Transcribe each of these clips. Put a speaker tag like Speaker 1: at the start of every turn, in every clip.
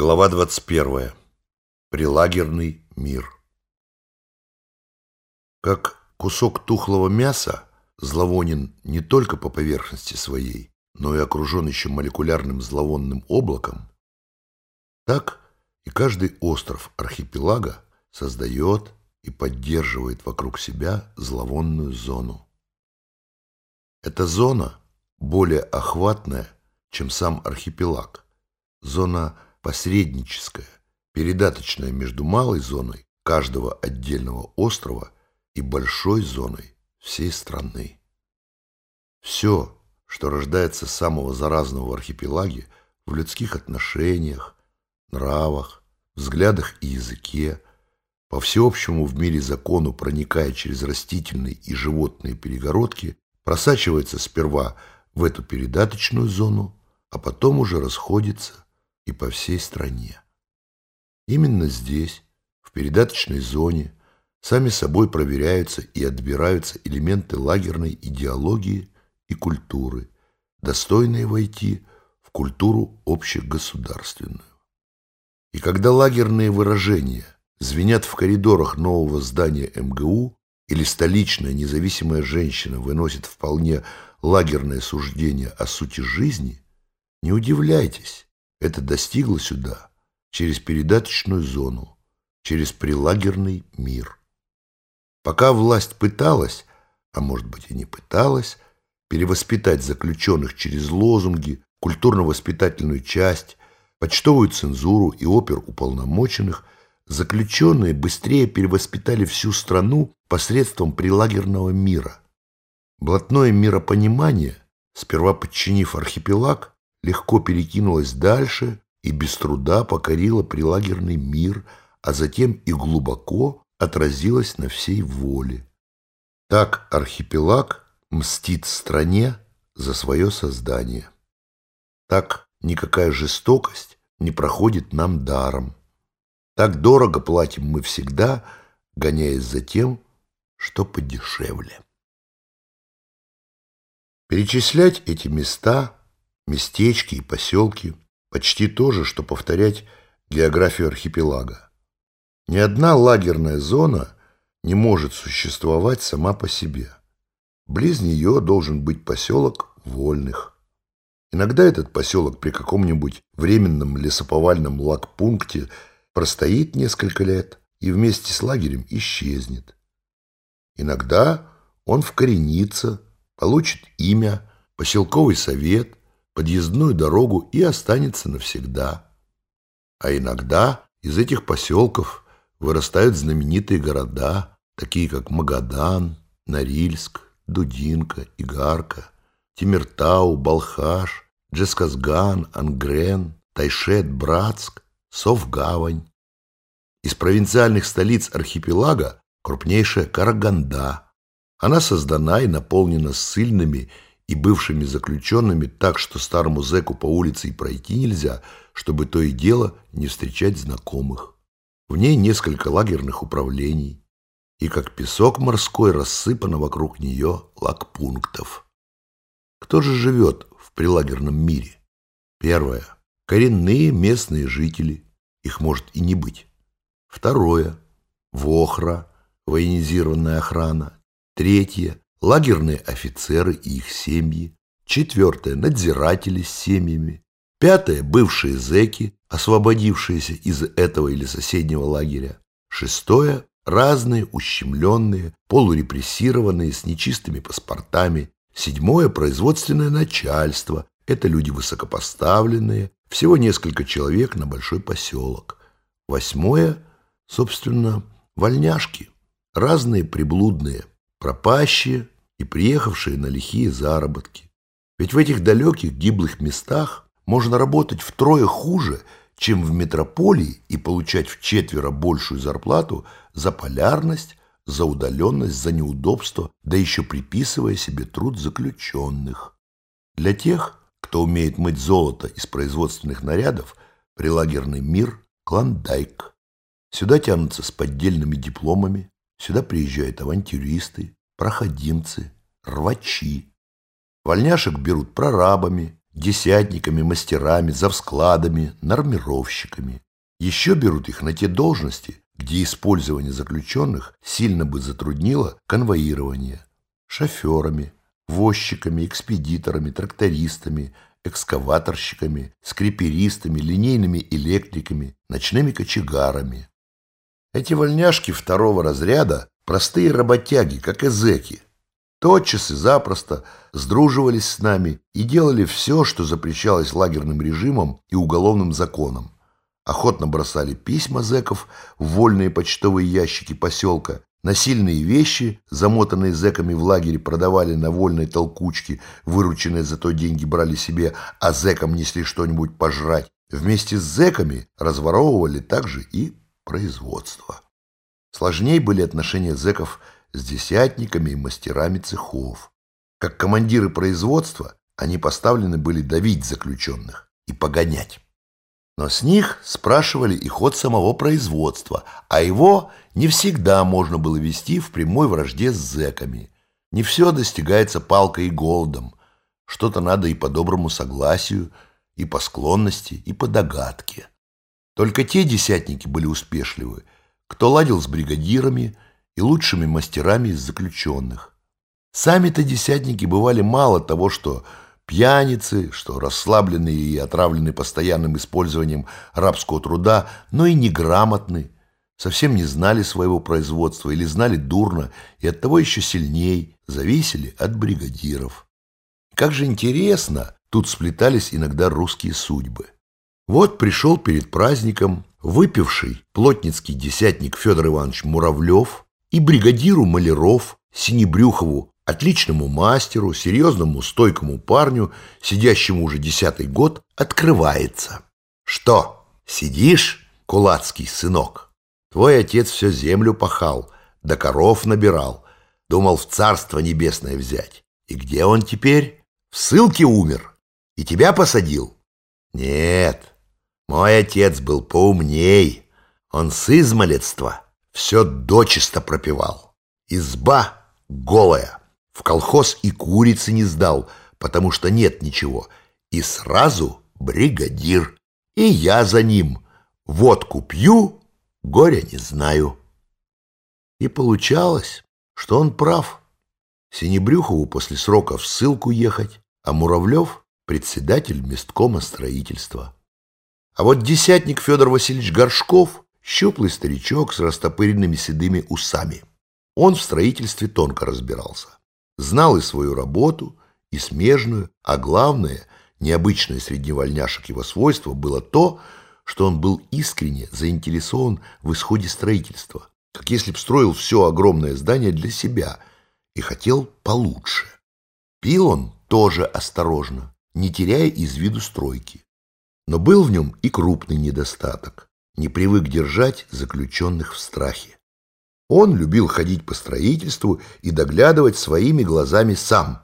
Speaker 1: Глава 21. Прилагерный мир. Как кусок тухлого мяса зловонен не только по поверхности своей, но и окружен еще молекулярным зловонным облаком, так и каждый остров архипелага создает и поддерживает вокруг себя зловонную зону. Эта зона более охватная, чем сам архипелаг. Зона – посредническая, передаточная между малой зоной каждого отдельного острова и большой зоной всей страны. Все, что рождается самого заразного в архипелаге, в людских отношениях, нравах, взглядах и языке, по всеобщему в мире закону проникая через растительные и животные перегородки, просачивается сперва в эту передаточную зону, а потом уже расходится и по всей стране. Именно здесь, в передаточной зоне, сами собой проверяются и отбираются элементы лагерной идеологии и культуры, достойные войти в культуру общегосударственную. И когда лагерные выражения звенят в коридорах нового здания МГУ или столичная независимая женщина выносит вполне лагерное суждение о сути жизни, не удивляйтесь, это достигло сюда через передаточную зону, через прилагерный мир. Пока власть пыталась, а может быть и не пыталась, перевоспитать заключенных через лозунги, культурно-воспитательную часть, почтовую цензуру и опер уполномоченных, заключенные быстрее перевоспитали всю страну посредством прилагерного мира. Блатное миропонимание, сперва подчинив архипелаг, легко перекинулась дальше и без труда покорила прилагерный мир, а затем и глубоко отразилась на всей воле. Так архипелаг мстит стране за свое создание. Так никакая жестокость не проходит нам даром. Так дорого платим мы всегда, гоняясь за тем, что подешевле. Перечислять эти места местечки и поселки – почти то же, что повторять географию архипелага. Ни одна лагерная зона не может существовать сама по себе. Близ нее должен быть поселок вольных. Иногда этот поселок при каком-нибудь временном лесоповальном лагпункте простоит несколько лет и вместе с лагерем исчезнет. Иногда он вкоренится, получит имя, поселковый совет, подъездную дорогу и останется навсегда. А иногда из этих поселков вырастают знаменитые города, такие как Магадан, Норильск, Дудинка, Игарка, Тимиртау, Балхаш, Джесказган, Ангрен, Тайшет, Братск, Совгавань. Из провинциальных столиц архипелага крупнейшая Караганда. Она создана и наполнена ссыльными и бывшими заключенными так, что старому зэку по улице и пройти нельзя, чтобы то и дело не встречать знакомых. В ней несколько лагерных управлений, и как песок морской рассыпано вокруг нее лагпунктов. Кто же живет в прилагерном мире? Первое. Коренные местные жители. Их может и не быть. Второе. Вохра, военизированная охрана. Третье лагерные офицеры и их семьи, четвертое – надзиратели с семьями, пятое – бывшие зэки, освободившиеся из этого или соседнего лагеря, шестое – разные ущемленные, полурепрессированные с нечистыми паспортами, седьмое – производственное начальство, это люди высокопоставленные, всего несколько человек на большой поселок, восьмое – собственно, вольняшки, разные приблудные – пропащие и приехавшие на лихие заработки. Ведь в этих далеких гиблых местах можно работать втрое хуже, чем в метрополии и получать в четверо большую зарплату за полярность, за удаленность, за неудобство, да еще приписывая себе труд заключенных. Для тех, кто умеет мыть золото из производственных нарядов, прилагерный мир – клондайк. Сюда тянутся с поддельными дипломами, Сюда приезжают авантюристы, проходимцы, рвачи. Вольняшек берут прорабами, десятниками, мастерами, завскладами, нормировщиками. Еще берут их на те должности, где использование заключенных сильно бы затруднило конвоирование. Шоферами, возчиками, экспедиторами, трактористами, экскаваторщиками, скриперистами, линейными электриками, ночными кочегарами. Эти вольняшки второго разряда – простые работяги, как и зэки. Тотчас и запросто сдруживались с нами и делали все, что запрещалось лагерным режимом и уголовным законом. Охотно бросали письма зэков в вольные почтовые ящики поселка, насильные вещи, замотанные зэками в лагере, продавали на вольной толкучке, вырученные за то деньги брали себе, а зэкам несли что-нибудь пожрать. Вместе с зэками разворовывали также и производства. Сложнее были отношения зэков с десятниками и мастерами цехов. Как командиры производства они поставлены были давить заключенных и погонять. Но с них спрашивали и ход самого производства, а его не всегда можно было вести в прямой вражде с зэками. Не все достигается палкой и голодом. Что-то надо и по доброму согласию, и по склонности, и по догадке. Только те десятники были успешливы, кто ладил с бригадирами и лучшими мастерами из заключенных. Сами-то десятники бывали мало того, что пьяницы, что расслабленные и отравленные постоянным использованием рабского труда, но и неграмотны, совсем не знали своего производства или знали дурно и оттого еще сильней зависели от бригадиров. Как же интересно, тут сплетались иногда русские судьбы. Вот пришел перед праздником выпивший плотницкий десятник Федор Иванович Муравлев и бригадиру Маляров, Синебрюхову, отличному мастеру, серьезному стойкому парню, сидящему уже десятый год, открывается. «Что, сидишь, кулацкий сынок? Твой отец все землю пахал, да коров набирал, думал в царство небесное взять. И где он теперь? В ссылке умер. И тебя посадил? Нет, мой отец был поумней. Он с измалетства все дочисто пропивал. Изба голая. В колхоз и курицы не сдал, потому что нет ничего. И сразу бригадир. И я за ним. Водку пью, горя не знаю. И получалось, что он прав. Синебрюхову после срока в ссылку ехать, а Муравлев — председатель месткома строительства. А вот десятник Федор Васильевич Горшков — щуплый старичок с растопыренными седыми усами. Он в строительстве тонко разбирался. Знал и свою работу, и смежную, а главное, необычное среди вольняшек его свойство было то, что он был искренне заинтересован в исходе строительства, как если б строил все огромное здание для себя и хотел получше. Пил он тоже осторожно, не теряя из виду стройки. Но был в нем и крупный недостаток. Не привык держать заключенных в страхе. Он любил ходить по строительству и доглядывать своими глазами сам.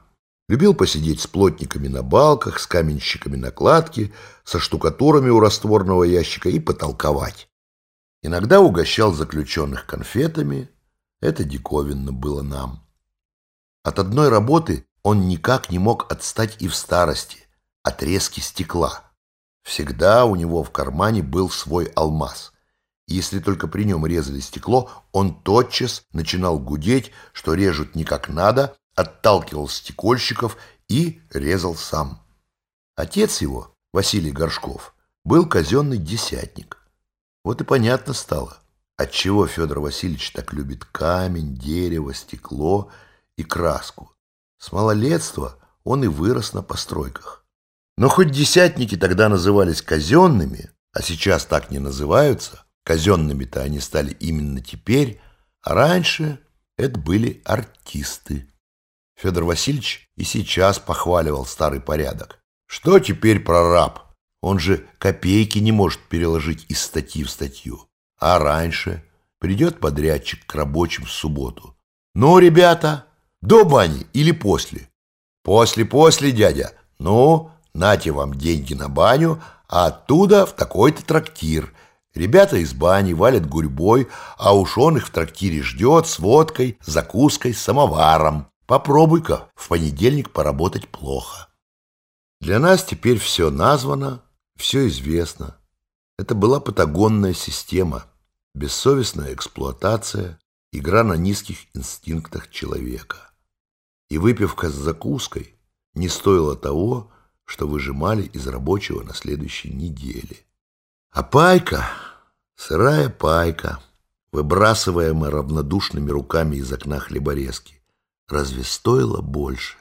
Speaker 1: Любил посидеть с плотниками на балках, с каменщиками на кладке, со штукатурами у растворного ящика и потолковать. Иногда угощал заключенных конфетами. Это диковинно было нам. От одной работы он никак не мог отстать и в старости, от резки стекла. Всегда у него в кармане был свой алмаз. если только при нем резали стекло, он тотчас начинал гудеть, что режут не как надо, отталкивал стекольщиков и резал сам. Отец его, Василий Горшков, был казенный десятник. Вот и понятно стало, отчего Федор Васильевич так любит камень, дерево, стекло и краску. С малолетства он и вырос на постройках. Но хоть десятники тогда назывались казенными, а сейчас так не называются, казенными-то они стали именно теперь, а раньше это были артисты. Федор Васильевич и сейчас похваливал старый порядок. Что теперь прораб? Он же копейки не может переложить из статьи в статью. А раньше придет подрядчик к рабочим в субботу. Ну, ребята, до бани или после? После-после, дядя. Ну, нате вам деньги на баню, а оттуда в такой-то трактир. Ребята из бани валят гурьбой, а уж он их в трактире ждет с водкой, закуской, самоваром. Попробуй-ка в понедельник поработать плохо. Для нас теперь все названо, все известно. Это была патагонная система, бессовестная эксплуатация, игра на низких инстинктах человека. И выпивка с закуской не стоила того, что выжимали из рабочего на следующей неделе. А пайка, сырая пайка, выбрасываемая равнодушными руками из окна хлеборезки, разве стоила больше?